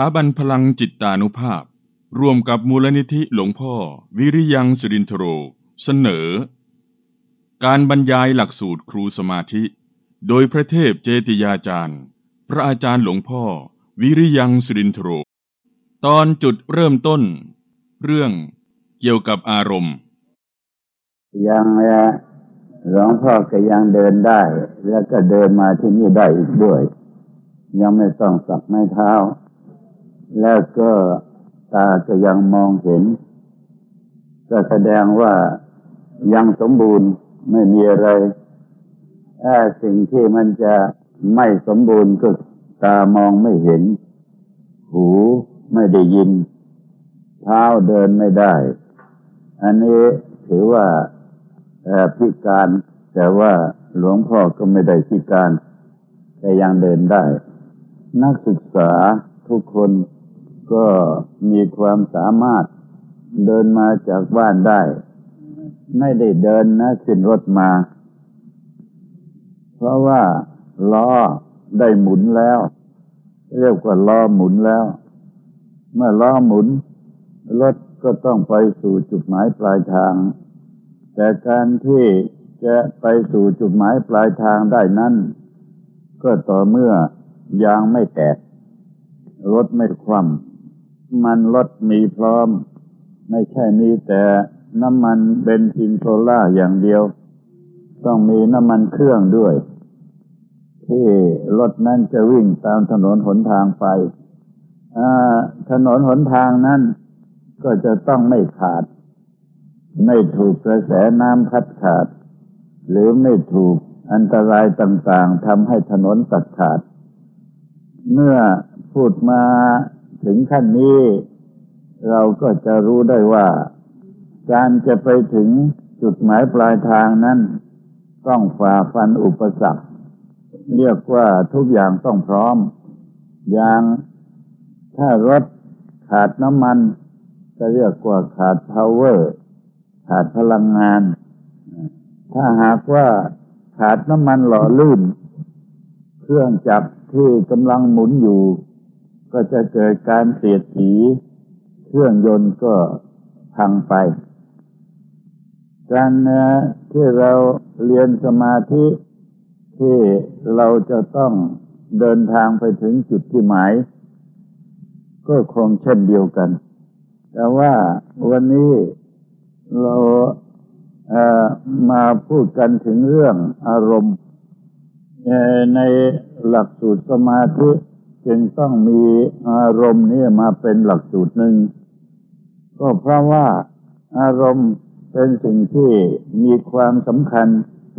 ถาบันพลังจิตตานุภาพ ร่วมกับมูลนิธิหลวงพ่อ วิริยังสุรินทโร เสนอ การบรรยายหลักสูตรครูสมาธิ โดยพระเทพเจติยาจารย์ พระอาจารย์หลวงพ่อ วิริยังสุรินทโร ตอนจุดเริ่มต้น เรื่องเกี่ยวกับอารมณ์ ยังหลวงพ่อก็ยังเดินได้ แล้วก็เดินมาที่นี่ได้อีกด้วย ยังไม่ต้องสับไม้เท้า แล้วก็ตาก็ยังมองเห็นก็แสดงว่ายังสมบูรณ์ไม่มีอะไรถ้าสิ่งที่มันจะไม่สมบูรณ์ก็ตามองไม่เห็น หูไม่ได้ยิน เท้าเดินไม่ได้ อันนี้ถือว่าพิการ แต่ว่าหลวงพ่อก็ไม่ได้พิการ แต่ยังเดินได้ นักศึกษาทุกคน ก็มีความสามารถเดินมาจากบ้านได้ ไม่ได้เดินนะขึ้นรถมา เพราะว่าล้อได้หมุนแล้ว เรียกว่าล้อหมุนแล้ว เมื่อล้อหมุน รถก็ต้องไปสู่จุดหมายปลายทาง แต่การที่จะไปสู่จุดหมายปลายทางได้นั้นก็ต่อเมื่อยางไม่แตกรถไม่คว่ำ มันรถมีพร้อม ไม่ใช่มีแต่น้ำมันเบนซินโซลาอย่างเดียว ต้องมีน้ำมันเครื่องด้วย ที่รถนั้นจะวิ่งตามถนนหนทางไปถนนหนทางนั้นก็จะต้องไม่ขาด ไม่ถูกกระแสน้ำพัดขาด หรือไม่ถูกอันตรายต่างๆทำให้ถนนตัดขาด เมื่อพูดมา ถึงขั้นนี้ เราก็จะรู้ได้ว่า การจะไปถึงจุดหมายปลายทางนั้น ต้องฝ่าฟันอุปสรรค เรียกว่าทุกอย่างต้องพร้อม อย่างถ้ารถขาดน้ำมัน จะเรียกว่าขาด power ขาดพลังงาน ถ้าหากว่าขาดน้ำมันหล่อลื่น เครื่องจักรที่กำลังหมุนอยู่ ก็จะเกิดการเสียดสีเครื่องยนต์ก็พังไป การที่เราเรียนสมาธิที่เราจะต้องเดินทางไปถึงจุดที่หมาย ก็คงเช่นเดียวกัน แต่ว่าวันนี้เราเมาพูดกันถึงเรื่องอารมณ์ในหลักสูตรสมาธิ จึงต้องมีอารมณ์นี้มาเป็นหลักสูตรหนึ่ง ก็เพราะว่าอารมณ์เป็นสิ่งที่มีความสำคัญ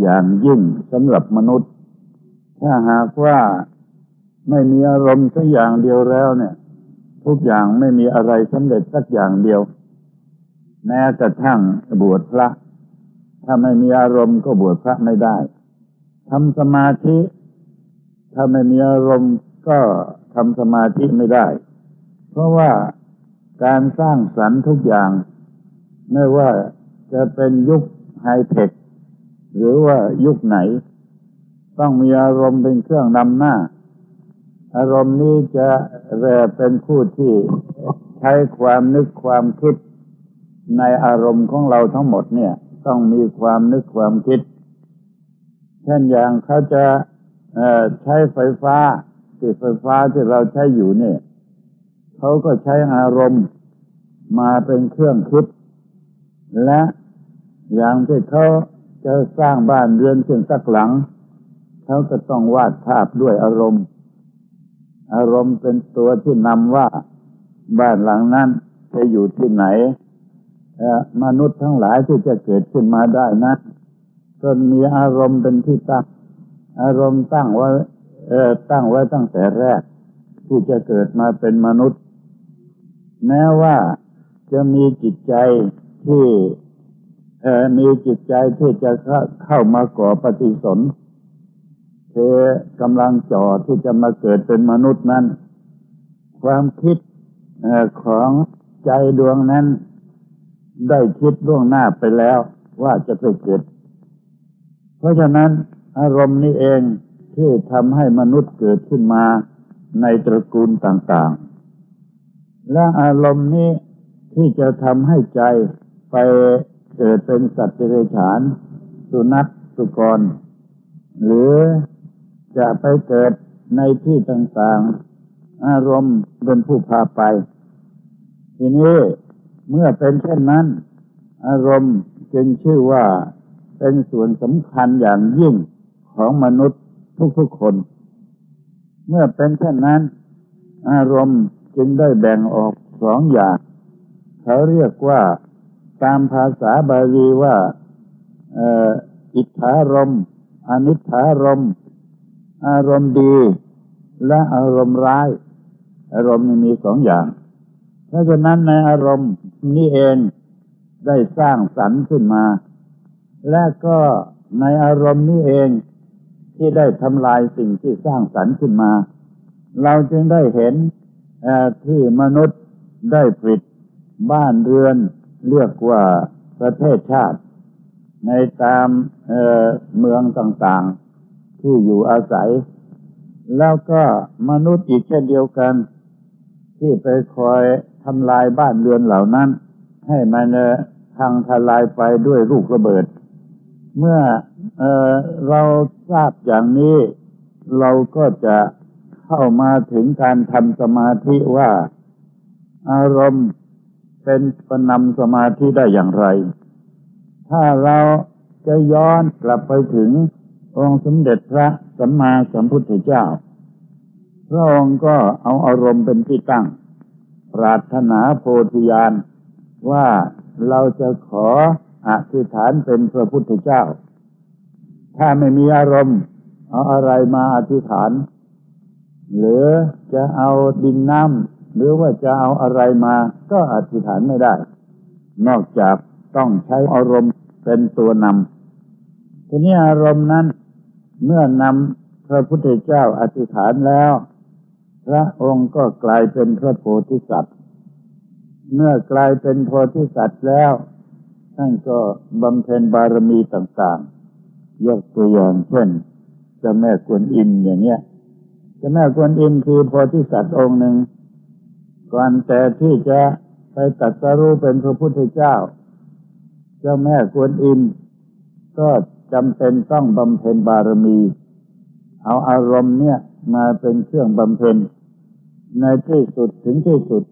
อย่างยิ่งสำหรับมนุษย์ ถ้าหากว่าไม่มีอารมณ์สักอย่างเดียวแล้วเนี่ย ทุกอย่างไม่มีอะไรสำเร็จสักอย่างเดียว แม้กระทั่งบวชพระ ถ้าไม่มีอารมณ์ก็บวชพระไม่ได้ทำสมาธิ ถ้าไม่มีอารมณ์ก็ ทำสมาธิไม่ได้ เพราะว่าการสร้างสรรค์ทุกอย่าง ไม่ว่าจะเป็นยุคไฮเทคหรือว่ายุคไหน ต้องมีอารมณ์เป็นเครื่องนำหน้า อารมณ์นี้จะเป็นผู้ที่ใช้ความนึกความคิด ในอารมณ์ของเราทั้งหมดเนี่ย ต้องมีความนึกความคิด เช่นอย่างเขาจะใช้ไฟฟ้า ติดไฟฟ้าที่เราใช้อยู่เนี่ยเขาก็ใช้อารมณ์มาเป็นเครื่องคิด และอย่างที่เขาจะสร้างบ้านเรือนขึ้นสักหลัง เขาก็ต้องวาดภาพด้วยอารมณ์ อารมณ์เป็นตัวที่นำว่าบ้านหลังนั้นจะอยู่ที่ไหนมนุษย์ทั้งหลายที่จะเกิดขึ้นมาได้นะก็มีอารมณ์เป็นที่ตั้งอารมณ์ตั้งไว้ ตั้งไว้ตั้งแต่แรก ที่จะเกิดมาเป็นมนุษย์ แม้ว่าจะมีจิตใจที่เออมีจิตใจที่จะเข้ามาก่อปฏิสนเธอกำลังจ่อที่จะมาเกิดเป็นมนุษย์นั้น ความคิดของใจดวงนั้น ได้คิดล่วงหน้าไปแล้วว่าจะไปเกิด เพราะฉะนั้นอารมณ์นี้เอง ที่ทำให้มนุษย์เกิดขึ้นมาในตระกูลต่างๆ และอารมณ์นี้ที่จะทำให้ใจไปเกิดเป็นสัตว์เดรัจฉาน สุนัขสุกร หรือจะไปเกิดในที่ต่างๆ อารมณ์เป็นผู้พาไป ทีนี้เมื่อเป็นเช่นนั้น อารมณ์จึงชื่อว่าเป็นส่วนสำคัญอย่างยิ่งของมนุษย์ ทุกๆคน เมื่อเป็นเช่นนั้น อารมณ์จึงได้แบ่งออกสองอย่าง เขาเรียกว่าตามภาษาบาลีว่าอิทธารมอนิธารม อารมณ์ดี และอารมณ์ร้าย อารมณ์มีสองอย่าง เพราะฉะนั้นในอารมณ์นี้เองได้สร้างสรรค์ขึ้นมา และก็ในอารมณ์นี้เอง ที่ได้ทำลายสิ่งที่สร้างสรรค์ขึ้นมา เราจึงได้เห็นที่มนุษย์ได้ผลิตบ้านเรือนเรียกว่าประเทศชาติ ในตามเเมืองต่างๆ ที่อยู่อาศัย แล้วก็มนุษย์อีกเช่นเดียวกัน ที่ไปคอยทำลายบ้านเรือนเหล่านั้น ให้มันทางทลายไปด้วยลูกระเบิด เมื่อเอเราทราบอย่างนี้ เราก็จะเข้ามาถึงการทำสมาธิว่า อารมณ์เป็นปนำสมาธิได้อย่างไร ถ้าเราจะย้อนกลับไปถึงองค์สมเด็จพระสัมมาสัมพุทธเจ้า พระองค์ก็เอาอารมณ์เป็นที่ตั้ง ปรารถนาโพธิญาณว่าเราจะขอ อธิษฐานเป็นพระพุทธเจ้า ถ้าไม่มีอารมณ์เอาอะไรมาอธิษฐาน หรือจะเอาดินน้ำหรือว่าจะเอาอะไรมาก็อธิษฐานไม่ได้ นอกจากต้องใช้อารมณ์เป็นตัวนำทีนี้อารมณ์นั้น เมื่อนำพระพุทธเจ้าอธิษฐานแล้ว พระองค์ก็กลายเป็นพระโพธิสัตว์ เมื่อกลายเป็นโพธิสัตว์แล้ว ท่านก็บำเพ็ญบารมีต่างๆ ยกตัวอย่างเช่นเจ้าแม่กวนอิมอย่างเนี้ยเจ้าแม่กวนอิมคือโพธิสัตว์องค์หนึ่งก่อนแต่ที่จะไปตัดสรู้เป็นพระพุทธเจ้า เจ้าแม่กวนอิมก็จำเป็นต้องบำเพ็ญบารมี เอาอารมณ์เนี่ยมาเป็นเครื่องบำเพ็ญในที่สุดถึงที่สุด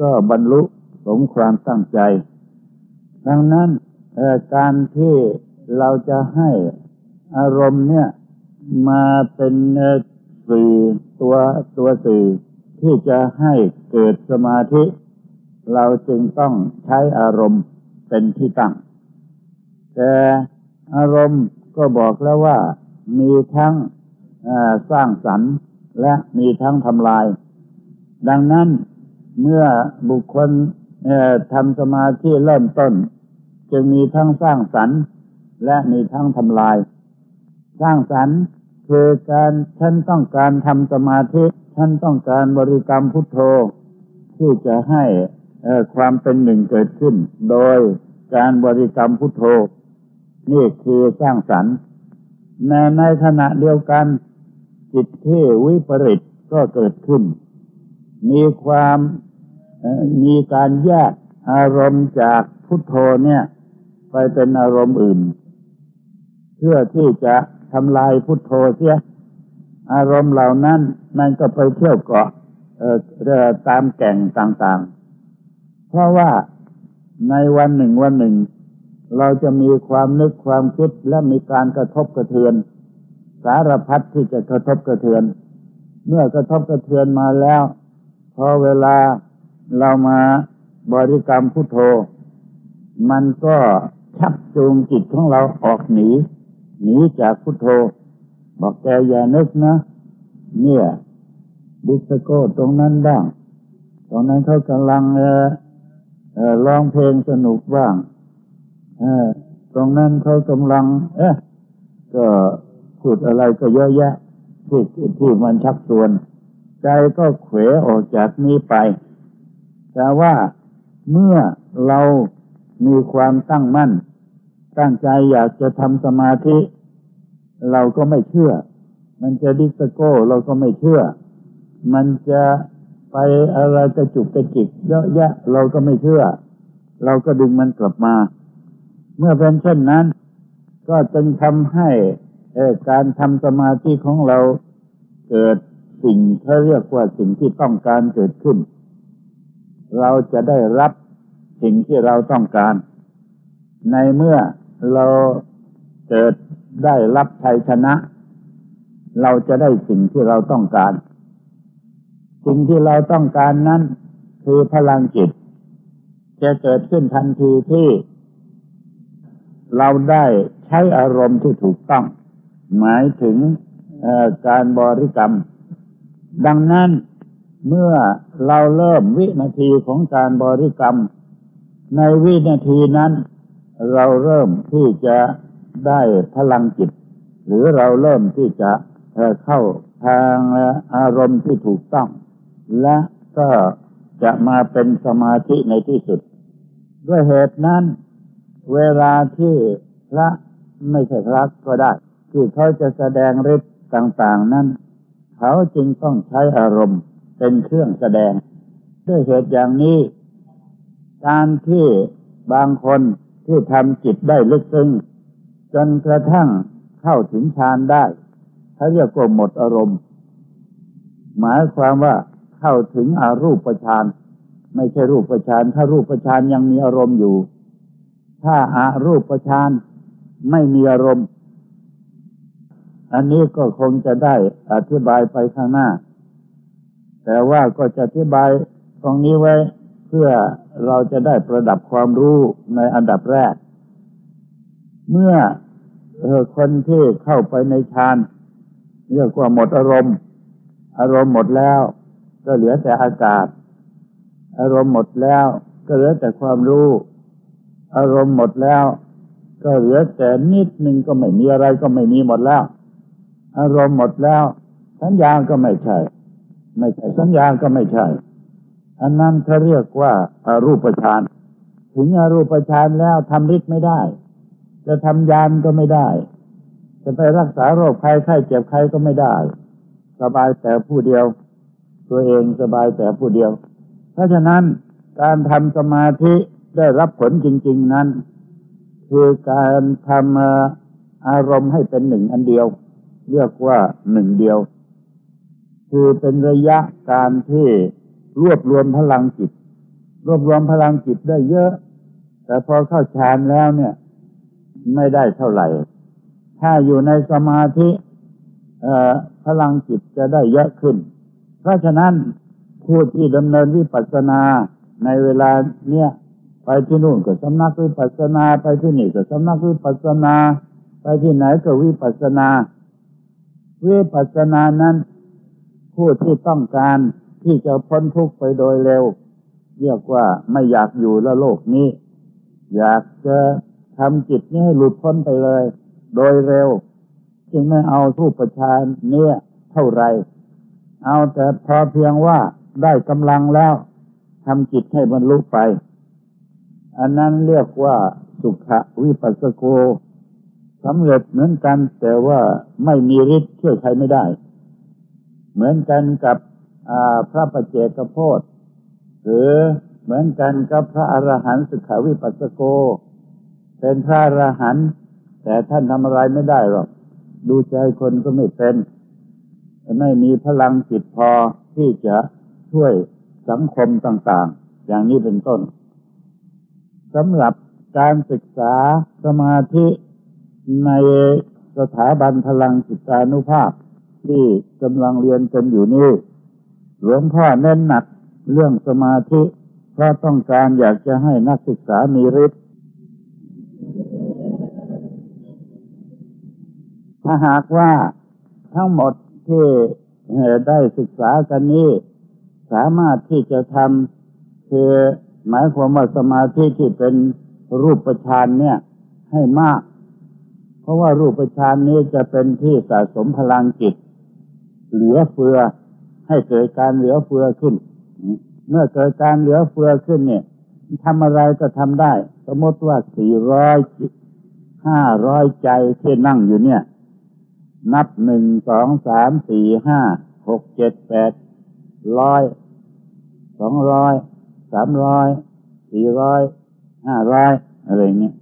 ก็บรรลุสมความตั้งใจ ดังนั้นการที่เราจะให้อารมณ์เนี่ยมาเป็นสื่อตัวตัวสื่อที่จะให้เกิดสมาธิ เราจึงต้องใช้อารมณ์เป็นที่ตั้ง แต่อารมณ์ก็บอกแล้วว่ามีทั้งสร้างสรรค์และมีทั้งทำลาย ดังนั้นเมื่อบุคคลทำสมาธิเริ่มต้น จึงมีทั้งสร้างสรรค์ และมีทั้งทำลาย สร้างสรรค์คือการฉันต้องการทำสมาธิฉันต้องการบริกรรมพุทโธที่จะให้ความเป็นหนึ่งเกิดขึ้น โดยการบริกรรมพุทโธ นี่คือสร้างสรรค์ในในขณะเดียวกัน จิตที่วิปริตก็เกิดขึ้น มีความมีการแยกอารมณ์จากพุทโธเนี่ย ไปเป็นอารมณ์อื่น เพื่อที่จะทำลายพุทโธเสีย อารมณ์เหล่านั้นมันก็ไปเที่ยวเกาะเอ่อตามแก่งต่างๆ เพราะว่าในวันหนึ่งวันหนึ่ง เราจะมีความนึกความคิดและมีการกระทบกระเทือน สารพัดที่จะกระทบกระเทือน เมื่อกระทบกระเทือนมาแล้วพอเวลาเรามาบริกรรมพุทโธ มันก็ ชักจูงจิตของเราออกหนี หนีจากพุทโธ บอกแกอย่านึกนะ เนี่ยดิสโก้ตรงนั้นบ้าง ตรงนั้นเขากำลังเออร้องเพลงสนุกบ้าง เออ ตรงนั้นเขากำลัง เอ๊ะก็พูดอะไรก็เยอะแยะที่ที่มันชักชวน ใจก็เขวออกจากนี้ไป แต่ว่าเมื่อเรา มีความตั้งมั่น ตั้งใจอยากจะทำสมาธิ เราก็ไม่เชื่อ มันจะดิสโก้เราก็ไม่เชื่อ มันจะไปอะไรกระจุกกระจิกเยอะแยะ เราก็ไม่เชื่อ เราก็ดึงมันกลับมา เมื่อเป็นเช่นนั้น ก็จึงทำให้การทำสมาธิของเราเกิดสิ่งที่เรียกว่าสิ่งที่ต้องการเกิดขึ้น เราจะได้รับ สิ่งที่เราต้องการ ในเมื่อเราเกิดได้รับชัยชนะ เราจะได้สิ่งที่เราต้องการ สิ่งที่เราต้องการนั้นคือพลังจิต จะเกิดขึ้นทันทีที่ เราได้ใช้อารมณ์ที่ถูกต้อง หมายถึงการบริกรรม ดังนั้นเมื่อเราเริ่มวินาทีของการบริกรรม ในวินาทีนั้น เราเริ่มที่จะได้พลังจิต หรือเราเริ่มที่จะเข้าทางอารมณ์ที่ถูกต้อง และก็จะมาเป็นสมาธิในที่สุด ด้วยเหตุนั้น เวลาที่พระไม่ใช่พระก็ได้ ที่เขาจะแสดงฤทธิ์ต่างๆ นั้น เขาจึงต้องใช้อารมณ์เป็นเครื่องแสดง ด้วยเหตุอย่างนี้ การที่บางคนที่ทำจิตได้ลึกซึ้งจนกระทั่งเข้าถึงฌานได้เขาเรียกว่าหมดอารมณ์ หมายความว่าเข้าถึงอารูปฌานไม่ใช่รูปฌานถ้ารูปฌานยังมีอารมณ์อยู่ ถ้าอารูปฌานไม่มีอารมณ์ อันนี้ก็คงจะได้อธิบายไปข้างหน้า แต่ว่าก็จะอธิบายตรงนี้ไว้เพื่อ เราจะได้ประดับความรู้ในอันดับแรก เมื่อคนที่เข้าไปในฌานเรียกว่าหมดอารมณ์ อารมณ์หมดแล้ว ก็เหลือแต่อากาศ อารมณ์หมดแล้ว ก็เหลือแต่ความรู้ อารมณ์หมดแล้ว ก็เหลือแต่นิดหนึ่งก็ไม่มีอะไรก็ไม่มีหมดแล้ว อารมณ์หมดแล้ว สัญญาก็ไม่ใช่ ไม่ใช่สัญญาก็ไม่ใช่ อันนั้นเขาเรียกว่าอารูปฌานถึงอารูปฌานแล้วทำฤทธิ์ไม่ได้ จะทำยานก็ไม่ได้ จะไปรักษาโรคใครไข้เจ็บใครก็ไม่ได้ สบายแต่ผู้เดียว ตัวเองสบายแต่ผู้เดียว เพราะฉะนั้นการทำสมาธิได้รับผลจริง ๆนั้น คือการทำอารมณ์ให้เป็นหนึ่งอันเดียว เรียกว่าหนึ่งเดียว คือเป็นระยะการที่ รวบรวมพลังจิต รวบรวมพลังจิตได้เยอะ แต่พอเข้าฌานแล้วเนี่ย ไม่ได้เท่าไหร่ ถ้าอยู่ในสมาธิพลังจิตจะได้เยอะขึ้น เพราะฉะนั้นผู้ที่ดำเนินวิปัสสนาในเวลาเนี้ยไปที่นู่นก็สำนักวิปัสสนา ไปที่นี่ก็สำนักวิปัสสนา ไปที่ไหนก็วิปัสสนา วิปัสสนานั้น ผู้ที่ต้องการ ที่จะพ้นทุกข์ไปโดยเร็ว เรียกว่าไม่อยากอยู่ละโลกนี้ อยากจะทำจิตนี้ให้หลุดพ้นไปเลย โดยเร็ว จึงไม่เอาทูปประชานเนี่ยเท่าไร เอาแต่พอเพียงว่าได้กำลังแล้วทำจิตให้บรรลุไป อันนั้นเรียกว่าสุขวิปัสสโกสำเร็จเหมือนกันแต่ว่าไม่มีฤทธิ์ช่วยใครไม่ได้ เหมือนกันกับ พระปัจเจกโพธหรือเหมือนกันกับพระอรหันต์สุขวิปัสสโก เป็นพระอรหันต์แต่ท่านทำอะไรไม่ได้หรอก ดูใจคนก็ไม่เป็น ไม่มีพลังจิตพอที่จะช่วยสังคมต่าง ๆ อย่างนี้เป็นต้นสำหรับการศึกษาสมาธิในสถาบันพลังจิตานุภาพที่กำลังเรียนกันอยู่นี่ หลวงพ่อเน้นหนักเรื่องสมาธิเพราะต้องการอยากจะให้นักศึกษามีฤทธิ์ถ้าหากว่าทั้งหมดที่ได้ศึกษากันนี้สามารถที่จะทำคือหมายความว่าสมาธิที่เป็นรูปฌานเนี่ย ให้มาก เพราะว่ารูปฌานนี้จะเป็นที่สะสมพลังจิต เหลือเฟือ ให้เกิดการเหลือเฟือขึ้น เมื่อเกิดการเหลือเฟือขึ้นเนี่ยทำอะไรก็ทำได้ สมมติว่าสี่ร้อยห้าร้อยใจที่นั่งอยู่เนี่ย นับหนึ่งสองสามสี่ห้าหกเจ็ดแปดร้อยสองร้อยสามร้อยสี่ร้อยห้าร้อยอะไรเงี้ย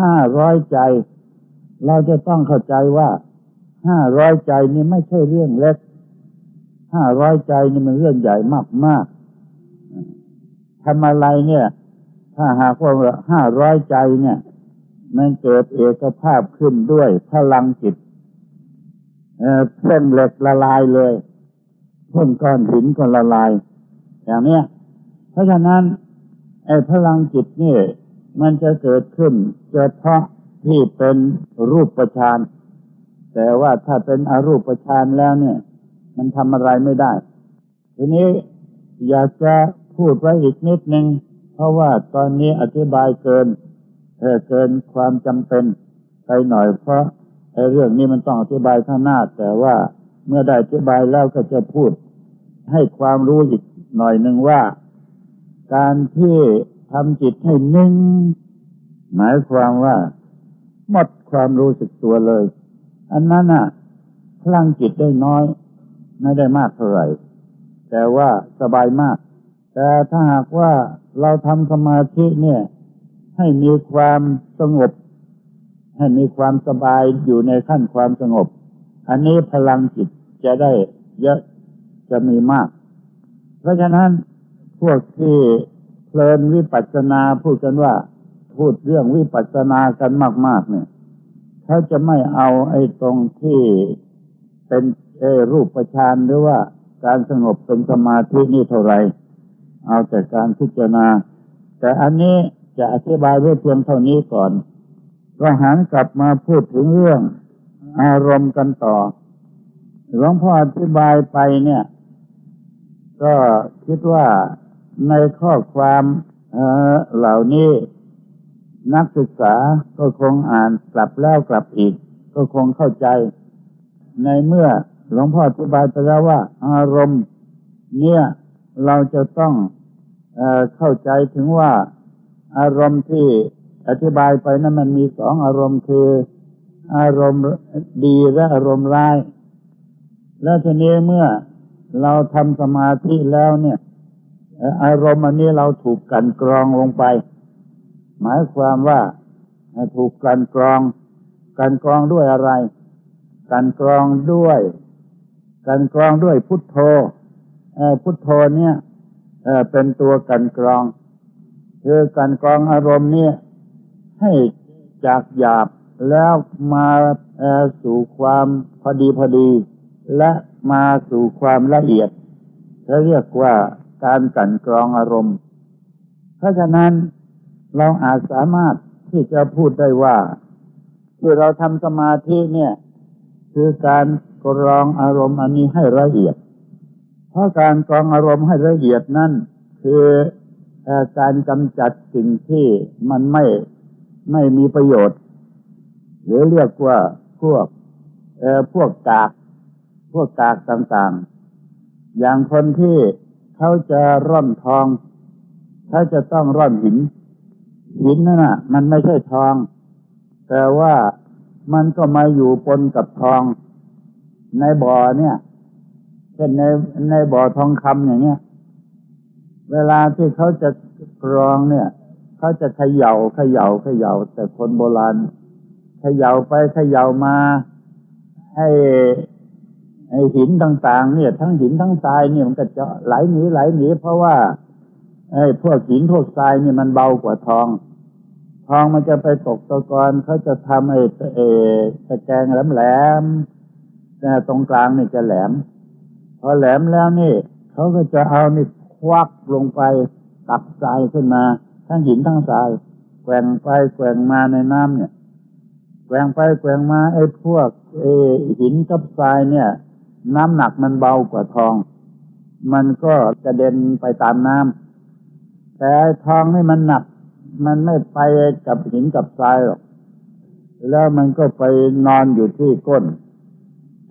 ห้าร้อยใจ เราจะต้องเข้าใจว่าห้าร้อยใจนี่ไม่ใช่เรื่องเล็ก ห้าร้อยใจนี่มันเรื่องใหญ่มากมากทำอะไรเนี่ย ถ้าหากว่าห้าร้อยใจเนี่ย มันเกิดเอกภาพขึ้นด้วยพลังจิตเส้นเหล็กละลายเลยเพิ่งก้อนหินก็ละลาย อย่างเนี้ย เพราะฉะนั้นไอ้พลังจิตนี่มันจะเกิดขึ้นเฉพาะที่เป็นรูปประชานแต่ว่าถ้าเป็นอรูปประชานแล้วเนี่ย มันทำอะไรไม่ได้ ทีนี้อยากจะพูดไว้อีกนิดนึง เพราะว่าตอนนี้อธิบายเกินเเกินความจำเป็นไปหน่อย เพราะไอ้เรื่องนี้มันต้องอธิบายข้างหน้า แต่ว่าเมื่อได้อธิบายแล้วก็จะพูด ให้ความรู้อีกหน่อยหนึ่งว่า การที่ทำจิตให้นิ่ง หมายความว่า หมดความรู้สึกตัวเลย อันนั้นอะพลังจิตได้น้อย ไม่ได้มากเท่าไหร่แต่ว่าสบายมาก แต่ถ้าหากว่าเราทำสมาธิเนี่ย ให้มีความสงบ ให้มีความสบายอยู่ในขั้นความสงบ อันนี้พลังจิตจะได้เยอะจะมีมาก เพราะฉะนั้นพวกที่เพลินวิปัสสนาพูดกันว่า พูดเรื่องวิปัสสนากันมาก ๆ เนี่ยเขาจะไม่เอาไอ้ตรงที่เป็น เอรูปประชานหรือว่าการสงบเป็นสมาธินี่เท่าไรเอาแต่การพิจารณา แต่อันนี้จะอธิบายไว้เพียงเท่านี้ก่อนก็หันกลับมาพูดถึงเรื่อง อารมณ์กันต่อหลวงพ่ออธิบายไปเนี่ย ก็คิดว่าในข้อความเเหล่านี้นักศึกษาก็คงอ่านกลับแล้วกลับอีก ก็คงเข้าใจ ในเมื่อ หลวงพ่ออธิบายไปแล้วว่า อารมณ์ เนี่ยเราจะต้องเอเข้าใจถึงว่าอารมณ์ที่อธิบายไปนั้นมันมีสองอารมณ์คือ อารมณ์ดีและอารมณ์ร้าย แล้วทีนี้เมื่อเราทำสมาธิแล้วเนี่ย อารมณ์อันนี้เราถูกกันกรองลงไป หมายความว่าถูกกันกรอง กันกรองด้วยอะไร กันกรองด้วย กันกรองด้วยพุทโธพุทโธเนี่ยเป็นตัวกันกรอง คือกันกรองอารมณ์เนี่ยให้จากหยาบแล้วมาสู่ความพอดีพอดี และมาสู่ความละเอียดเขาเรียกว่าการกันกรองอารมณ์ เพราะฉะนั้นเราอาจสามารถที่จะพูดได้ว่าที่เราทำสมาธิเนี่ย คือการ กรองอารมณ์อันนี้ให้ละเอียด เพราะการกรองอารมณ์ให้ละเอียดนั่นคือการกำจัดสิ่งที่มันไม่ไม่มีประโยชน์ หรือเรียกว่าพวกพวกกาก พวกกากต่างๆ อย่างคนที่เขาจะร่อนทองเขาจะต้องร่อนหิน หินนั่นน่ะ มันไม่ใช่ทอง แต่ว่ามันก็มาอยู่ปนกับทอง ในบ่อเนี่ยเช่นในในบ่อทองคำอย่างเงี้ย เวลาที่เขาจะกรองเนี่ยเขาจะเขยา่าเขยา่าเขย่า แต่คนโบราณเขย่าไปเขย่ามาให้ไอ้หินต่างๆ เนี่ย ทั้งหินทั้งทรายเนี่ยมันก็จะไหลหนีไหลหนีเพราะว่าไอ้พวกหินพวกทรายเนี่ยมันเบากว่าทอง ทองมันจะไปตกตะกอนเขาจะทำไอ้เอตะแกรงแหลมๆ แต่ตรงกลางนี่จะแหลม พอแหลมแล้วนี่เขาก็จะเอานี่ควักลงไปตักทรายขึ้นมา ทั้งหินทั้งทรายแกว่งไปแกว่งมาในน้ำเนี่ยแกว่งไปแกว่งมาไอ้พวกเอหินกับทรายเนี่ย น้ำหนักมันเบากว่าทอง มันก็กระเด็นไปตามน้ำแต่ทองนี่มันหนัก มันไม่ไปกับหินกับทรายหรอกแล้วมันก็ไปนอนอยู่ที่ก้น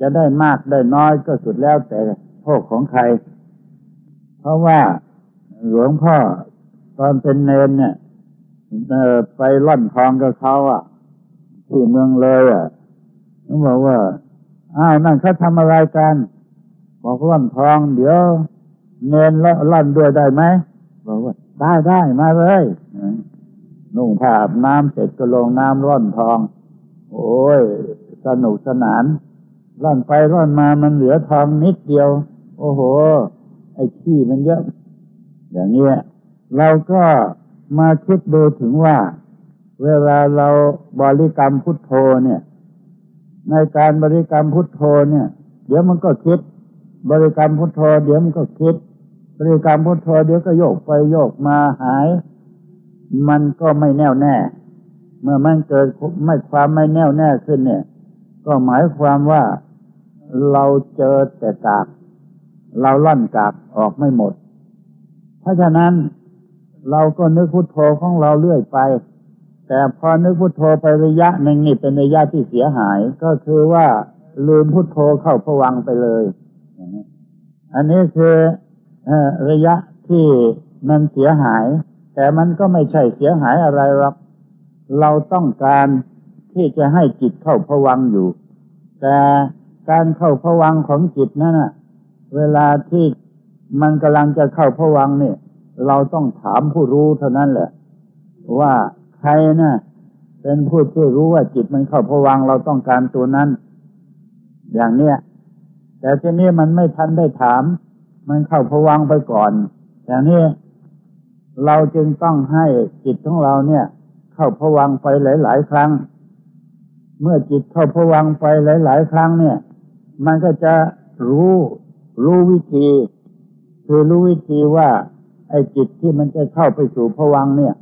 จะได้มากได้น้อยก็สุดแล้วแต่โชคของใคร เพราะว่าหลวงพ่อตอนเป็นเนนเนี่ยไปล่อนทองกับเขาอะ ที่เมืองเลยอะเขาบอกว่าอ้าวนั่นเขาทำอะไรกัน บอกร่อนทอง เดี๋ยว เนนล้วลั่นด้วยได้ไหมบอกว่าได้ได้มาเลยนุ่งผ้าอาบน้ำเสร็จก็ลงน้ำร่อนทอง โอ้ย สนุกสนาน ร่อนไปร่อนมามันเหลือทองนิดเดียว โอ้โห ไอ้ขี้มันเยอะ อย่างเงี้ยเราก็มาคิดดูถึงว่า เวลาเราบริกรรมพุทโธเนี่ย ในการบริกรรมพุทโธเนี่ย เดี๋ยวมันก็คิด บริกรรมพุทโธ เดี๋ยวมันก็คิด บริกรรมพุทโธเดี๋ยวก็โยกไปโยกมาหาย มันก็ไม่แน่วแน่ เมื่อมันเกิดไม่ความไม่แน่วแน่ขึ้นเนี่ย ก็หมายความว่า เราเจอแต่กาก เราลั่นกากออกไม่หมด เพราะฉะนั้นเราก็นึกพุทโธของเราเรื่อยไป แต่พอนึกพุทโธไประยะหนึ่งนี่เป็นระยะที่เสียหายก็คือว่าลืมพุทโธเข้าผวังไปเลยอันนี้คือระยะที่มันเสียหาย แต่มันก็ไม่ใช่เสียหายอะไรหรอกเราต้องการที่จะให้จิตเข้าผวังอยู่ แต่ การเข้าผวังของจิตนั่นนะเวลาที่มันกำลังจะเข้าผวังเนี่ย เราต้องถามผู้รู้เท่านั้นแหละ ว่าใครนะ่ะเป็นผู้ที่รู้ว่าจิตมันเข้าผวังเราต้องการตัวนั้น อย่างเนี้ยแต่ทีนี้มันไม่ทันได้ถาม มันเข้าผวังไปก่อน อย่างนี้เราจึงต้องให้จิตของเราเนี่ย เข้าผวังไปหลาย ๆ ครั้ง เมื่อจิตเข้าผวังไปหลาย ๆ ครั้งเนี่ย มันก็จะรู้รู้วิธี คือรู้วิธีว่า ไอ้จิตที่มันจะเข้าไปสู่ผวังเนี่ย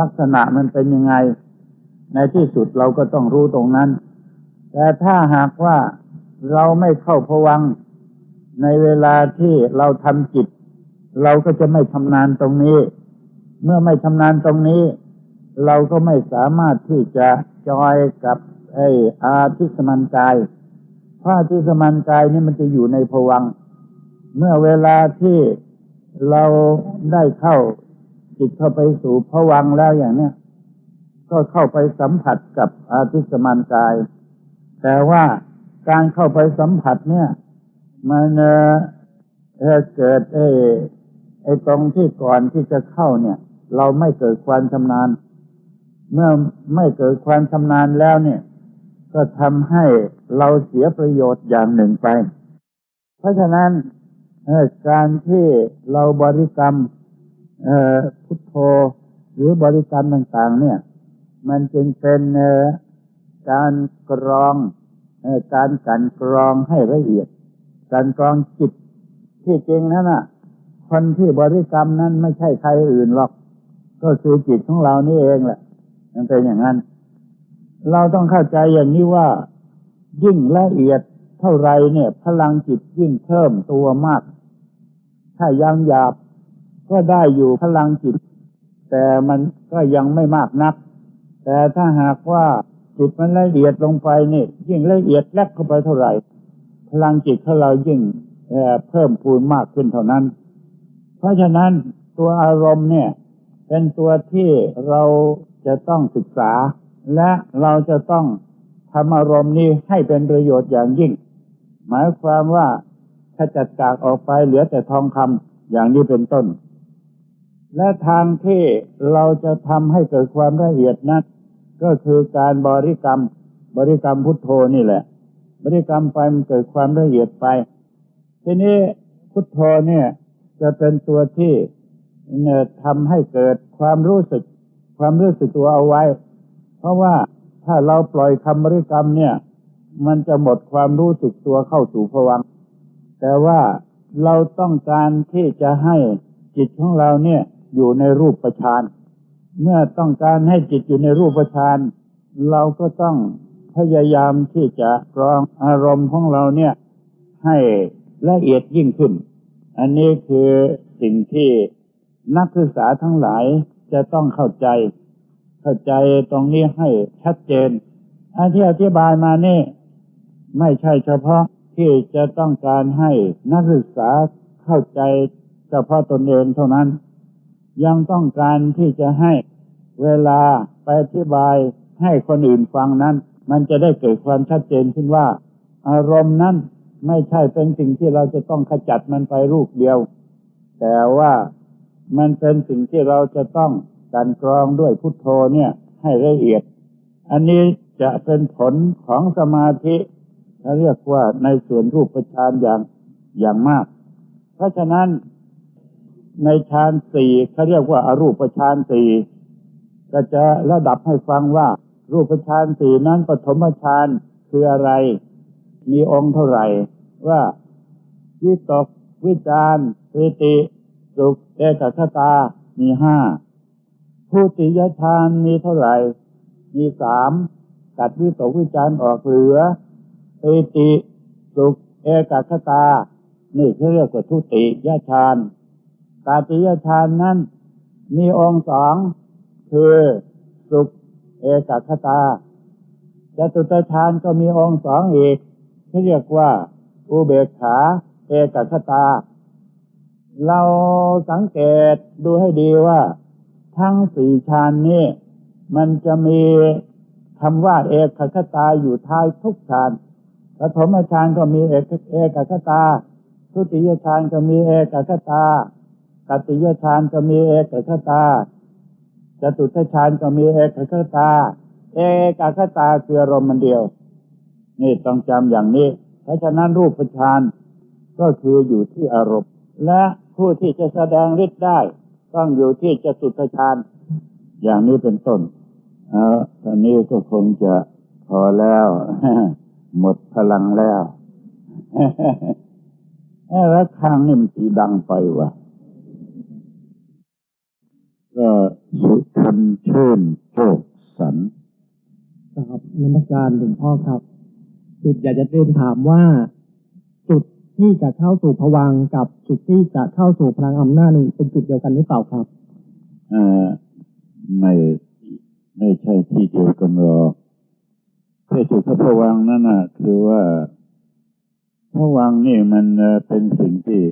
ลักษณะมันเป็นยังไง ในที่สุดเราก็ต้องรู้ตรงนั้น แต่ถ้าหากว่าเราไม่เข้าผวังในเวลาที่เราทำจิต เราก็จะไม่ชำนาญตรงนี้ เมื่อไม่ชำนาญตรงนี้ เราก็ไม่สามารถที่จะจอยกับไอ้อาทิสมันกาย เพราะอาทิสมันกายนี่มันจะอยู่ในผวัง เมื่อเวลาที่เราได้เข้าจิตเข้าไปสู่ผวังแล้วอย่างเนี้ยก็เข้าไปสัมผัสกับอาทิสมานกาย แต่ว่าการเข้าไปสัมผัสเนี่ย มันเออเกิดไอ้ไอ้ตรงที่ก่อนที่จะเข้าเนี่ย เราไม่เกิดความชำนาญ เมื่อไม่เกิดความชำนาญแล้วเนี่ย ก็ทำให้ เราเสียประโยชน์อย่างหนึ่งไป เพราะฉะนั้นการที่เราบริกรรมพุทโธหรือบริกรรมต่าง ๆ เนี่ย มันจึงเป็นการกรองการกันกรองให้ละเอียด การกรองจิตที่จริงนั่นน่ะ คนที่บริกรรมนั้นไม่ใช่ใครอื่นหรอก ก็คือจิตของเรานี่เองแหละมันเป็นอย่างนั้น เราต้องเข้าใจอย่างนี้ว่า ยิ่งละเอียดเท่าไรเนี่ย พลังจิตยิ่งเพิ่มตัวมาก ถ้ายังหยาบก็ได้อยู่พลังจิต แต่มันก็ยังไม่มากนัก แต่ถ้าหากว่าจิตมันละเอียดลงไปนี่ยิ่งละเอียดแลกเข้าไปเท่าไหร่ พลังจิตของเรายิ่งเพิ่มพูนมากขึ้นเท่านั้น เพราะฉะนั้นตัวอารมณ์เนี่ย เป็นตัวที่เราจะต้องศึกษา และเราจะต้อง ทำอารมณ์นี้ให้เป็นประโยชน์อย่างยิ่ง หมายความว่าถ้าจัดจากออกไปเหลือแต่ทองคำอย่างนี้เป็นต้น และทางที่เราจะทำให้เกิดความละเอียดนั้นก็คือการบริกรรม บริกรรมพุทโธนี่แหละ บริกรรมไปมันเกิดความละเอียดไป ทีนี้พุทโธเนี่ย จะเป็นตัวที่เนี่ยทำให้เกิดความรู้สึก ความรู้สึกตัวเอาไว้ เพราะว่า ถ้าเราปล่อยคำบริกรรมเนี่ย มันจะหมดความรู้สึกตัวเข้าสู่ภวังแต่ว่าเราต้องการที่จะให้จิตของเราเนี่ยอยู่ในรูปประชานเมื่อต้องการให้จิตอยู่ในรูปประชานเราก็ต้องพยายามที่จะกรองอารมณ์ของเราเนี่ย ให้ละเอียดยิ่งขึ้น อันนี้คือสิ่งที่นักศึกษาทั้งหลายจะต้องเข้าใจ เข้าใจตรงนี้ให้ชัดเจนอันที่อธิบายมานี่ ไม่ใช่เฉพาะที่จะต้องการให้นักศึกษาเข้าใจเฉพาะตนเองเท่านั้น ยังต้องการที่จะให้เวลาไปอธิบายให้คนอื่นฟังนั้น มันจะได้เกิดความชัดเจนขึ้นว่า อารมณ์นั้นไม่ใช่เป็นสิ่งที่เราจะต้องขจัดมันไปรูปเดียว แต่ว่ามันเป็นสิ่งที่เราจะต้อง การกรองด้วยพุทโธเนี่ย ให้ละเอียด อันนี้จะเป็นผลของสมาธิเขาเรียกว่าในส่วนรูปฌานอย่างอย่างมาก เพราะฉะนั้นในฌานสี่เขาเรียกว่าอารูปฌานสี่ก็จะระดับให้ฟังว่า รูปฌานสี่นั้นปฐมฌานคืออะไร มีองค์เท่าไหร่ ว่าวิตกวิจารปิติ สุขเอกคตา มีห้า ผู้ติยฌานมีเท่าไหร่ มีสามตัดวิตกวิจารออกเหลือปิติสุขเอกคตา นี่เขาเรียกว่าทุติยฌานตาติยฌานนั้น มีองค์สองคือสุขเอกคตาจตุตฌานก็มีองค์สองอีกที่เรียกว่า อุเบกขาเอกคตา เราสังเกตดูให้ดีว่า ทั้งสี่ฌานนี้มันจะมีคำว่าเอกคตาอยู่ท้ายทุกฌานปฐมฌานก็มีเอกเอกคตาทุติยฌานก็มีเอกคตาตติยฌานก็มีเอกคตาจตุตฌานก็มีเอกคตา เอกคตาคืออารมณ์มันเดียว นี่ต้องจำอย่างนี้ เพราะฉะนั้นรูปฌานก็คืออยู่ที่อารมณ์ และผู้ที่จะแสดงฤทธิ์ได้ ต้องอยู่ที่จตุตฌาน อย่างนี้เป็นต้นเอาตอนนี้ก็คงจะพอแล้ว หมดพลังแล้วแล้วทางนี่มันสีดังไปวะก็สุชันเชิญโชคสันครับนมัสการหลวงพ่อครับติดอยากจะเรียนถามว่า ที่จะเข้าสู่ผวังกับจุดที่จะเข้าสู่พลังอำนาจนี่เป็นจุดเดียวกันหรือเปล่าครับเอ่อไม่ไม่ใช่ที่เดียวกันหรอกที่จุดพระวังนั่นน่ะ คือว่าพระวังนี่มันเป็นสิ่งที่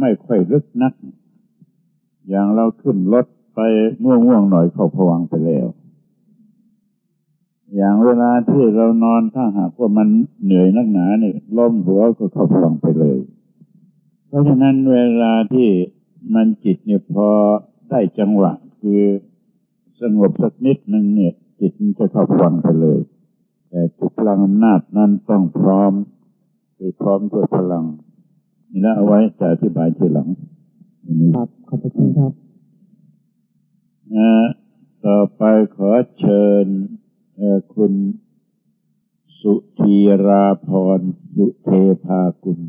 ไม่ค่อยลึกนัก อย่างเราขึ้นรถไปง่วงๆหน่อยเข้าพวังไปแล้ว อย่างเวลาที่เรานอนถ้าหากว่ามันเหนื่อยนักหนาเนี่ยล้มหัวก็เข้าพวังค์ไปเลย เพราะฉะนั้นเวลาที่มันจิตเนี่ยพอได้จังหวะคือสงบสักนิดหนึ่งเนี่ย จิตมันจะเข้าพวังค์ไปเลย แต่จุดพลังอำนาจนั้นต้องพร้อม คือพร้อมด้วยพลังนี่นะเอาไว้จะอธิบายทีหลังครับขอบพระคุณครับนะต่อไปขอเชิญเอ่อ คุณสุธีราพรสุเทพากุล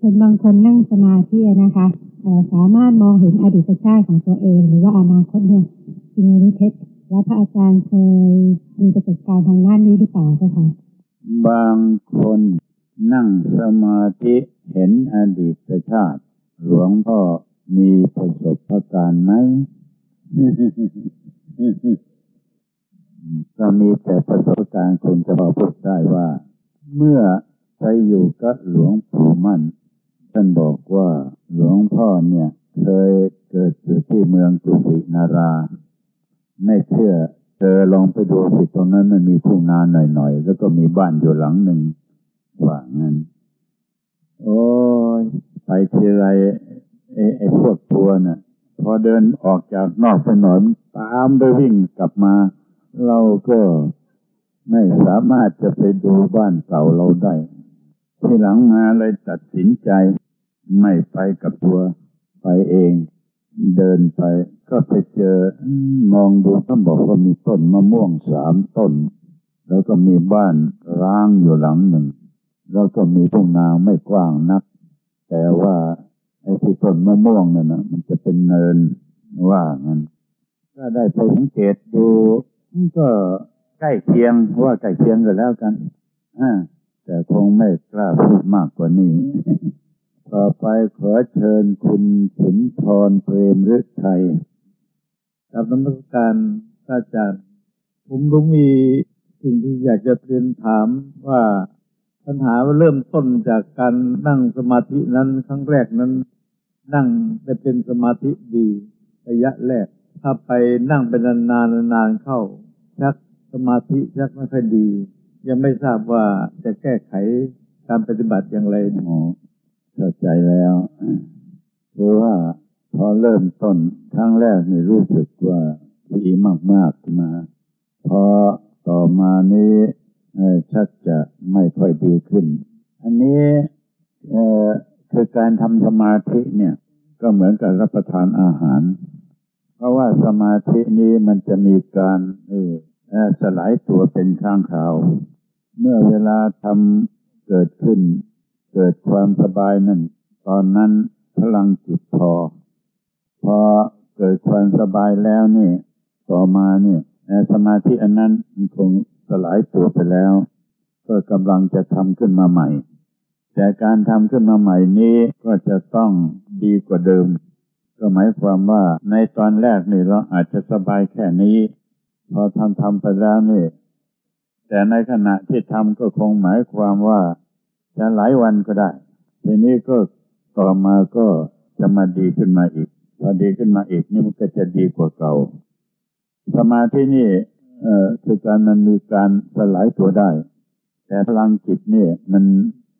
คนบางคนนั่งสมาธิอะนะคะเอ่อสามารถมองเห็นอดีตชาติของตัวเอง หรือว่าอนาคตเนี่ยจริงหรือเท็จแล้วพระอาจารย์เคยมีประสบการณ์ทางด้านนี้หรือเปล่าเจ้าคะบางคนนั่งสมาธิเห็นอดีตชาติ หลวงพ่อมีประสบการณ์ไหม ก็มีแต่ประสบการณ์คนจะพอพูดได้ว่า เมื่อไปอยู่กับหลวงปู่มั่น ท่านบอกว่าหลวงพ่อเนี่ย เคยเกิดอยู่ที่เมืองกุสินารา ไม่เชื่อเธอลองไปดูสิตรงนั้นมันมีทุ่งนาหน่อยๆ แล้วก็มีบ้านอยู่หลังหนึ่งว่างั้น โอ้ยไปทีไรไอ้ไอ้พวกทัวร์น่ะ พอเดินออกจากนอกถนนตามไปวิ่งกลับมา เราก็ไม่สามารถจะไปดูบ้านเก่าเราได้ ที่หลังมาเลยตัดสินใจ ไม่ไปกับทัวไปเอง เดินไป ก็ไปเจอมมองดูท่านบอกว่ามีต้นมะม่วงสามต้น แล้วก็มีบ้านร้างอยู่หลังหนึ่ง แล้วก็มีทุ่งนาไม่กว้างนัก แต่ว่าไอ้ที่ต้นมะม่วงนั่นนะมันจะเป็นเนินว่างั้นก็ได้ไปสังเกตดู ก็ใกล้เคียงว่าใกล้เคียงกันแล้วกันแต่คงไม่กล้าพูดมากกว่านี้ ต่อไปขอเชิญคุณสุนทรเปรมฤทัยครับนมัสการพระอาจารย์ ผมก็มีสิ่งที่อยากจะเรียนถามว่าปัญหาเริ่มต้นจากการนั่งสมาธินั้นครั้งแรกนั้น นั่งได้เป็นสมาธิดีระยะแรก ถ้าไปนั่งเป็นนานๆนานๆเข้าชักสมาธิชักไม่ค่อยดี ยังไม่ทราบว่าจะแก้ไขการปฏิบัติอย่างไรโอ้เข้าใจแล้วคือว่าพอเริ่มต้นครั้งแรกนี่รู้สึกว่าดีมากๆขึ้นมาพอต่อมานี้ชักจะไม่ค่อยดีขึ้น อันนี้คือการทำสมาธิเนี่ย ก็เหมือนกับรับประทานอาหาร เพราะว่าสมาธินี้มันจะมีการสลายตัวเป็นครั้งคราว เมื่อเวลาทำเกิดขึ้น เกิดความสบายนั่น ตอนนั้นพลังจิตพอ พอเกิดความสบายแล้วนี่ ต่อมาเนี่ยสมาธิอันนั้นมันคงสลายตัวไปแล้ว ก็กำลังจะทำขึ้นมาใหม่ แต่การทำขึ้นมาใหม่นี้ก็จะต้องดีกว่าเดิม ก็หมายความว่าในตอนแรกนี่เราอาจจะสบายแค่นี้ พอทำทำไปแล้วนี่ แต่ในขณะที่ทำก็คงหมายความว่าจะหลายวันก็ได้ ทีนี้ก็ต่อมาก็จะมาดีขึ้นมาอีก พอดีขึ้นมาอีกนี่มันก็จะดีกว่าเก่า สมาธินี่เอ่อคือการมันมีการสลายตัวได้ แต่พลังจิตนี่มัน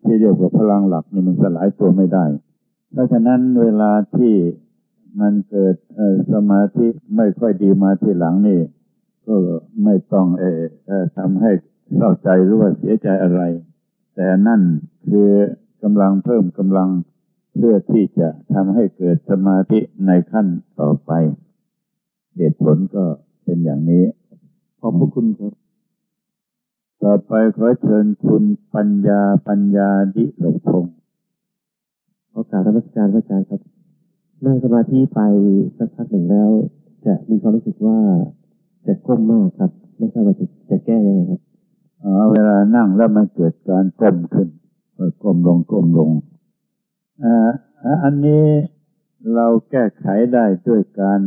ที่เรียกว่าพลังหลักนี่มันสลายตัวไม่ได้ เพราะฉะนั้นเวลาที่ มันเกิดเอ่อสมาธิไม่ค่อยดีมาทีหลังนี่ ก็ไม่ต้องเออเอ่อทำให้เศร้าใจหรือว่าเสียใจอะไร แต่นั่นคือกำลังเพิ่มกำลังเพื่อที่จะทำให้เกิดสมาธิในขั้นต่อไป เหตุผลก็เป็นอย่างนี้ ขอบพระคุณครับ ต่อไปขอเชิญคุณปัญญาปัญญาดิหลกพงศ์ขอกราบนมัสการพระอาจารย์ครับ นั่งสมาธิไปสักพักหนึ่งแล้ว จะมีความรู้สึกว่าจะก้มมากครับ ไม่ทราบว่าจะจะแก้ยังไงครับอ๋อเวลานั่งแล้วมันเกิดการก้มขึ้นก้มลงก้มลงอ่าอันนี้เราแก้ไขได้ด้วยการ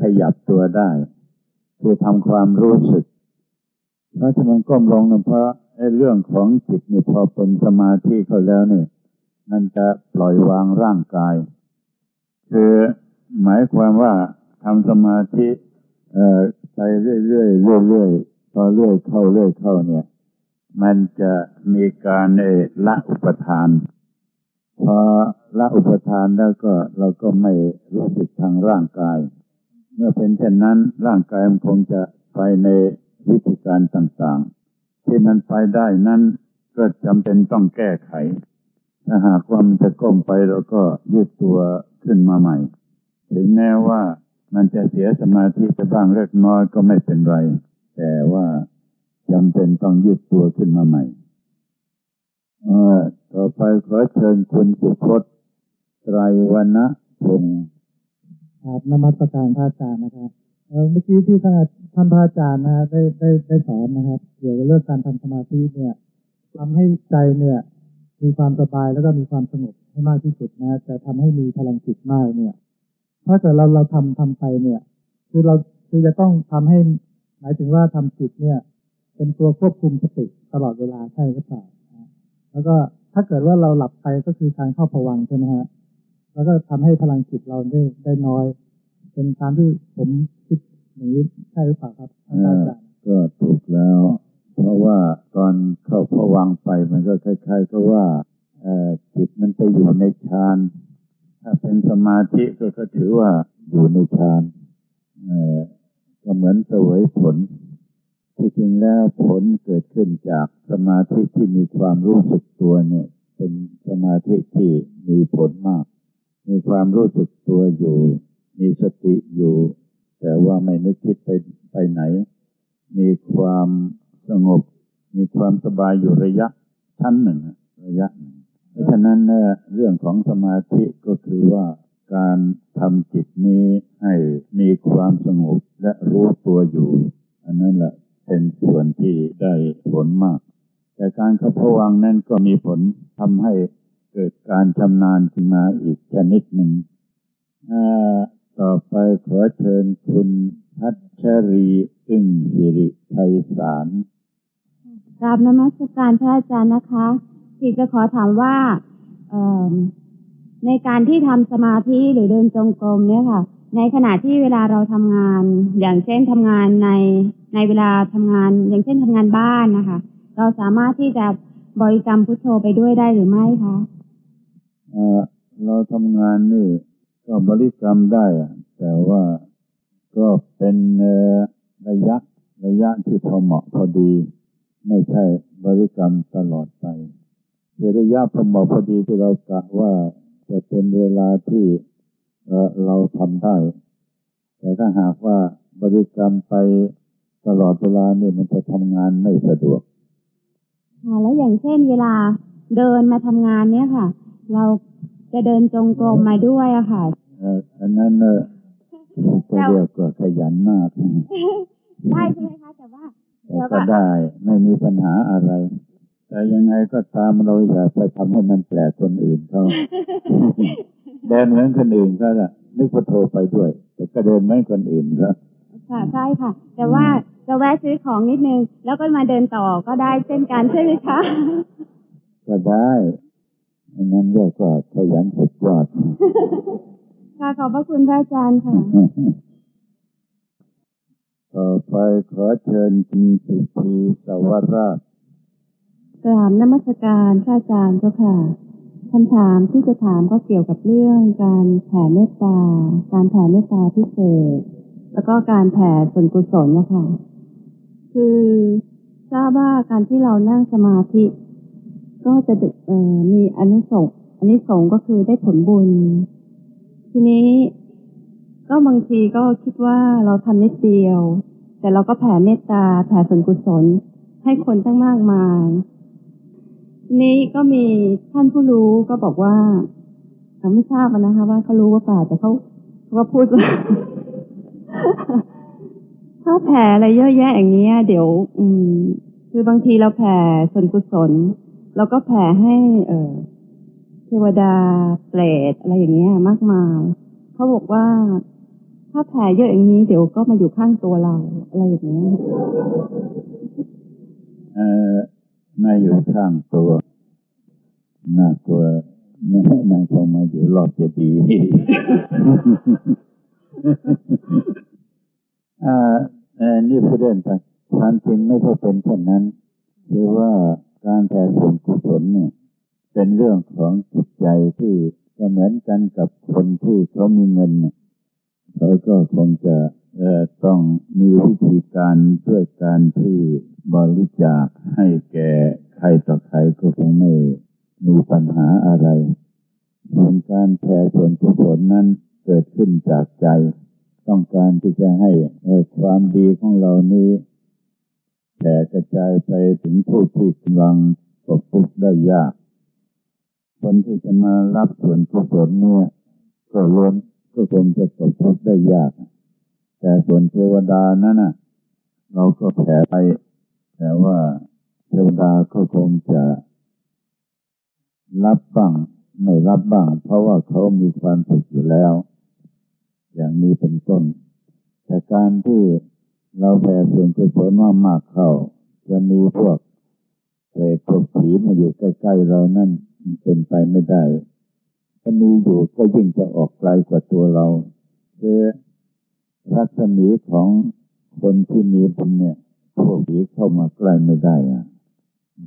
ขยับตัวได้ คือทำความรู้สึกเพราะที่มันก้มลงนะเพราะเรื่องของจิตนี่พอเป็นสมาธิเข้าแล้วนี่มันจะปล่อยวางร่างกาย คือหมายความว่าทำสมาธิเอ่อไปเรื่อยๆเรื่อยๆพอเรื่อยเข้าเรื่อยเข้าเนี่ย มันจะมีการเอ่อละอุปทานพอละอุปทานแล้วก็เราก็ไม่รู้สึกทางร่างกาย เมื่อเป็นเช่นนั้นร่างกายมันคงจะไปในวิธีการต่างๆ ที่มันไปได้นั้นก็จำเป็นต้องแก้ไข ถ้าหากว่ามันจะก้มไปเราก็ยืดตัวขึ้นมาใหม่ ถึงแม้ว่ามันจะเสียสมาธิไปบ้างเล็กน้อยก็ไม่เป็นไร แต่ว่าจำเป็นต้องยืดตัวขึ้นมาใหม่เออต่อไปขอเชิญคุณสุพจน์ไตรวรรณพงศ์ครับนมัสการพระอาจารย์นะครับเมื่อกี้ที่ท่านพระอาจารย์นะได้ได้ได้สอนนะครับ เกี่ยวกับเรื่องการทำสมาธิเนี่ยทำให้ใจเนี่ย มีความสบายแล้วก็มีความสงบให้มากที่สุดนะแต่ทำให้มีพลังจิตมากเนี่ยถ้าเกิดเราเราทำทำไปเนี่ย คือเราคือจะต้องทำให้หมายถึงว่าทำจิตเนี่ย เป็นตัวควบคุมสติตลอดเวลาใช่หรือเปล่าแล้วก็ถ้าเกิดว่าเราหลับไปก็คือการเข้าผวังใช่ไหมฮะแล้วก็ทำให้พลังจิตเราได้ได้น้อย เป็นตามที่ผมคิดอย่างนี้ใช่หรือเปล่าครับอาจารย์ก็ถูกแล้ว เพราะว่าตอนเข้าพวังไปมันก็คล้ายๆกับว่าจิตมันไปอยู่ในฌาน ถ้าเป็นสมาธิก็ก็ถือว่าอยู่ในฌานก็เหมือนเสวยผล ที่จริงแล้วผลเกิดขึ้นจากสมาธิที่มีความรู้สึกตัวเนี่ย เป็นสมาธิที่มีผลมาก มีความรู้สึกตัวอยู่ มีสติอยู่ แต่ว่าไม่นึกคิดไปไปไหน มีความ สงบ มีความสบายอยู่ระยะชั้นหนึ่งระยะหนึ่งเพราะฉะนั้นเรื่องของสมาธิก็คือว่าการทำจิตนี้ให้มีความสงบและรู้ตัวอยู่ อันนั้นแหละเป็นส่วนที่ได้ผลมาก แต่การเข้าพวังนั้นก็มีผลทำให้เกิดการชำนาญขึ้นมาอีกชนิดหนึ่ง ต่อไปขอเชิญคุณพัชรีอึ้งสิริไพศาลกราบนมัสการพระอาจารย์นะคะที่จะขอถามว่าเอิ่มในการที่ทำสมาธิหรือเดินจงกรมเนี่ยค่ะ ในขณะที่เวลาเราทำงาน อย่างเช่นทำงานในในเวลาทำงาน อย่างเช่นทำงานบ้านนะคะ เราสามารถที่จะบริกรรมพุทโธไปด้วยได้หรือไม่คะเอ่อเราทำงานนี่ ก็บริกรรมได้แต่ว่าก็เป็นระยะระยะที่พอเหมาะพอดี ไม่ใช่บริกรรมตลอดไประยะพอเหมาะพอดีที่เรากะว่าจะเป็นเวลาที่เราทำได้ แต่ถ้าหากว่าบริกรรมไปตลอดเวลาเนี่ยมันจะทำงานไม่สะดวกค่ะแล้วอย่างเช่นเวลาเดินมาทำงานเนี่ยค่ะ เราจะเดินจงกรมมาด้วยอะค่ะ อันนั้นเออจะเรียกว่าขยันมาก ได้ใช่ไหมคะแต่ว่าก็ได้ไม่มีปัญหาอะไร แต่ยังไงก็ตามเราอย่าไปทำให้มันแปลกคนอื่นเขาเดินเหมือนคนอื่นก็ละนึกพุทโธไปด้วย แต่ก็เดินไม่คนอื่นก็ค่ะใช่ค่ะ แต่ว่าจะแวะซื้อของนิดนึง แล้วก็มาเดินต่อก็ได้เช่นกันใช่ไหมคะก็ได้อันนั้นเรียกว่าขยันสุดยอด ค่ะขอบพระคุณพระอาจารย์ค่ะ ต่อไปขอเชิญคุณสุธีสวัสดิ์กราบนมัสการพระอาจารย์เจ้าค่ะคำถามที่จะถามก็เกี่ยวกับเรื่องการแผ่เมตตา การแผ่เมตตาพิเศษ แล้วก็การแผ่ส่วนกุศลนะคะ คือทราบว่าการที่เรานั่งสมาธิ ก็จะมีอนุสงอันนี้สงก็คือได้ผลบุญ ทีนี้ก็บางทีก็คิดว่าเราทำนิดเดียว แต่เราก็แผ่เมตตาแผ่ส่วนกุศล ให้คนตั้งมากมายนี้ก็มีท่านผู้รู้ก็บอกว่าเขาไม่ทราบนะคะ ว่าเขารู้ว่าป่าแต่เขาเขาก็พูดว่าถ้าแผ่อะไรเยอะแยะอย่างนี้เดี๋ยว อืม คือบางทีเราแผ่ส่วนกุศล เราก็แผ่ให้ เออ เทวดาเปรตอะไรอย่างเงี้ย มากมาย เขาบอกว่าถ้าแผ่เยอะอย่างนี้เดี๋ยวก็มาอยู่ข้างตัวเราอะไรอย่างเงี้ยเออม่อยู่ข้างตัวน่ากลัวมันมันคงมาอยู่รอบจะดีอ่าอนี่พูดเล่นไปความจริงไม่ใช่เป็นเช่นนั้นคือว่าการแผ่ส่วนกุศลเนี่ย เป็นเรื่องของจิตใจที่ก็เหมือนกันกับคนที่เขามีเงินเขาก็คงจะต้องมีวิธีการด้วยการที่บริจาคให้แก่ใครต่อใครก็คงไม่มีปัญหาอะไรส่วนการแผ่ส่วนกุศลนั้นเกิดขึ้นจากใจ ต้องการที่จะให้ความดีของเรานี้แผ่กระจายไปถึงผู้ที่กำลังตกทุกข์ได้ยาก คนที่จะมารับส่วนกุศลเนี่ยก็ล้นก็คงจะตกทุกข์ได้ยาก แต่ส่วนเทวดานั้นน่ะ เราก็แผ่ไป แต่ว่าเทวดาก็คงจะรับบ้างไม่รับบ้าง เพราะว่าเขามีความสุขอยู่แล้ว อย่างนี้เป็นต้น แต่การที่เราแผ่ส่วนกุศลมากมากเข้า จะมีพวกเปรตพวกผีมาอยู่ใกล้ๆเรานั่น เป็นไปไม่ได้ ถ้ามีอยู่ก็ยิ่งจะออกไกลกว่าตัวเรา คือรัศมีของคนที่มีบุญเนี่ยพวกผีเข้ามาใกล้ไม่ได้อะ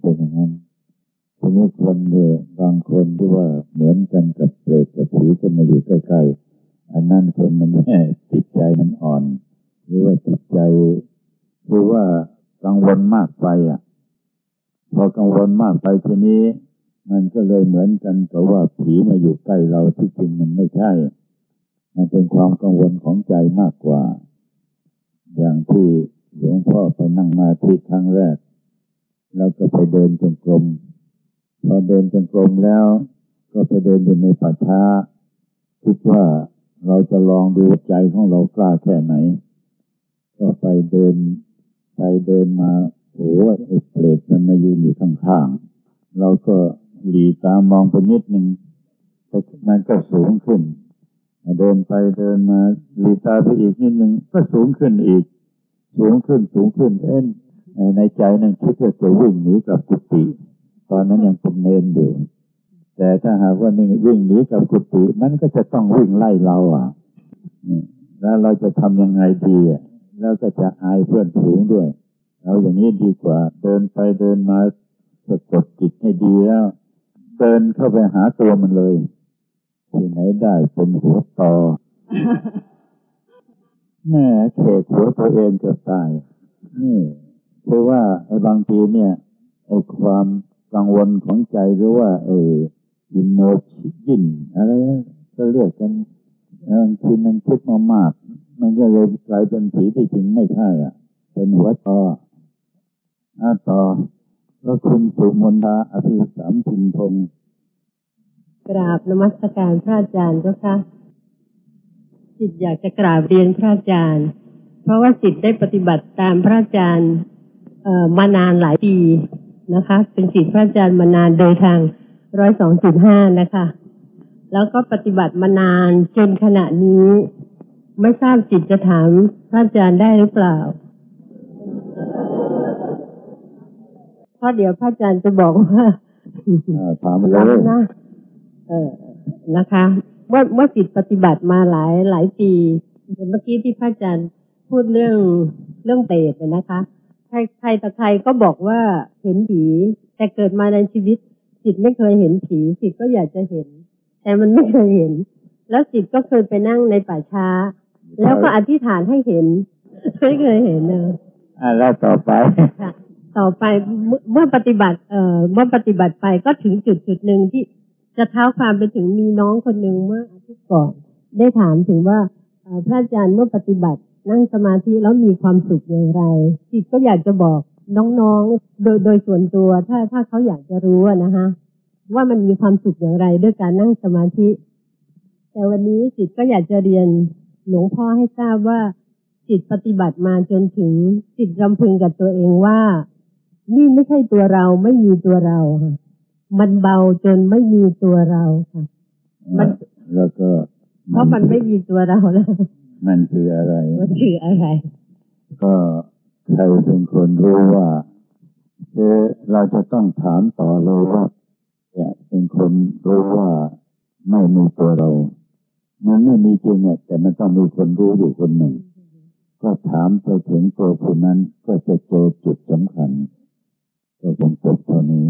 เป็นอย่างนั้นทีนี้คนเนี่ยบางคนที่ว่าเหมือนกันกับเปรตกับผีก็มาอยู่ใกล้ๆอันนั้นคนมันแม่จิตใจมันอ่อน หรือว่าจิตใจหรือว่ากังวลมากไปอะ พอกังวลมากไปทีนี้ มันก็เลยเหมือนกันกับว่าผีมาอยู่ใกล้เราที่จริงมันไม่ใช่ มันเป็นความกังวลของใจมากกว่า อย่างที่หลวงพ่อไปนั่งมาที่ครั้งแรก แล้วก็ไปเดินจงกรม พอเดินจงกรมแล้ว ก็ไปเดินอยู่ในป่าช้า คิดว่าเราจะลองดูใจของเรากล้าแค่ไหน ก็ไปเดินไปเดินมาโอ้ไอ้เปรตมันมายืนอยู่ข้างๆเราก็ หลีตามองไปนิดหนึ่งแต่มันก็สูงขึ้น เดินไปเดินมาหลีตาไปอีกนิดหนึ่งก็สูงขึ้นอีก สูงขึ้นสูงขึ้นเอ็นในใจนั่นคิดว่าจะวิ่งหนีกับกุฏิตอนนั้นยังเป็นเนนอยู่ แต่ถ้าหากว่านี่วิ่งหนีกับกุฏิมันก็จะต้องวิ่งไล่เราอะแล้วเราจะทำยังไงดีอะแล้วก็จะอายเพื่อนฝูงด้วย เอาอย่างนี้ดีกว่า เดินไปเดินมาสะกดจิตให้ดีแล้ว เดินเข้าไปหาตัวมันเลยพที่ไหนได้เป็นหัวต่อแม่เขกหัวตัวเองเกือบตาย นี่คือว่าไอ้บางทีเนี่ยไอ้ความกังวลของใจหรือว่าไอ้อินโนชินอะไรก็เรียกกันบางทีมันคิดมามาก มันก็เลยกลายเป็นผีที่จริงไม่ใช่อะ เป็นหัวต่ออาต่อ แล้วคุณสุมนทาอภิสามพินพงศ์กราบนมัสการพระอาจารย์เจ้าค่ะสิทธิ์อยากจะกราบเรียนพระอาจารย์ เพราะว่าสิทธิ์ได้ปฏิบัติตามพระอาจารย์เออมานานหลายปีนะคะ เป็นสิทธิ์พระอาจารย์มานานโดยทางร้อยสองจุดห้านะคะ แล้วก็ปฏิบัติมานานจนขณะนี้ ไม่ทราบสิทธิ์จะถามพระอาจารย์ได้หรือเปล่า เพ ราะเดี๋ยวพระอาจารย์จะบอกว่าอ่าถามเลรับยนะเออนะคะว่าว่าจิตปฏิบัติมาหลายหลายปีเมื่อกี้ที่พระอาจารย์พูดเรื่องเรื่องเปรตน่ะนะคะใครใครแต่ใครก็บอกว่าเห็นผีแต่เกิดมาในชีวิต จิตไม่เคยเห็นผีจิตก็อยากจะเห็น แต่มันไม่เคยเห็น แล้วจิตก็เคยไปนั่งในป่าช้า แล้วก็อธิษฐานให้เห็น ไม่เคยเห็นเนอะอ่าแล้วต่อไปค่ะ ต่อไปเมื่อปฏิบัติเอ่อเมื่อปฏิบัติไปก็ถึงจุดจุดหนึ่งที่จะเท้าความไปถึงมีน้องคนหนึ่งเมื่ออาทิตย์ก่อน ได้ถามถึงว่าพระอาจารย์เมื่อปฏิบัตินั่งสมาธิแล้วมีความสุขอย่างไรจิตก็อยากจะบอกน้องๆ โดยโดยส่วนตัวถ้าถ้าเขาอยากจะรู้นะคะว่ามันมีความสุขอย่างไรด้วยการนั่งสมาธิ แต่วันนี้จิตก็อยากจะเรียนหลวงพ่อให้ทราบว่าจิตปฏิบัติมาจนถึงจิตรำพึงกับตัวเองว่า นี่ไม่ใช่ตัวเราไม่มีตัวเราค่ะมันเบาจนไม่มีตัวเราค่ะมันแล้วก็ เพราะมันไม่มีตัวเราแล้วมันคืออะไร มันคืออะไร ก็ใครเป็นคนรู้ว่าเออเราจะต้องถามต่อเลยว่าเนี่ยเป็นคนรู้ว่าไม่มีตัวเรา มันไม่มีจริงอะแต่มันต้องมีคนรู้อยู่คนหนึ่ง ก็ถามไปถึงตัวผู้นั้นก็จะเจอจุดสำคัญ এবং তথ্য নেই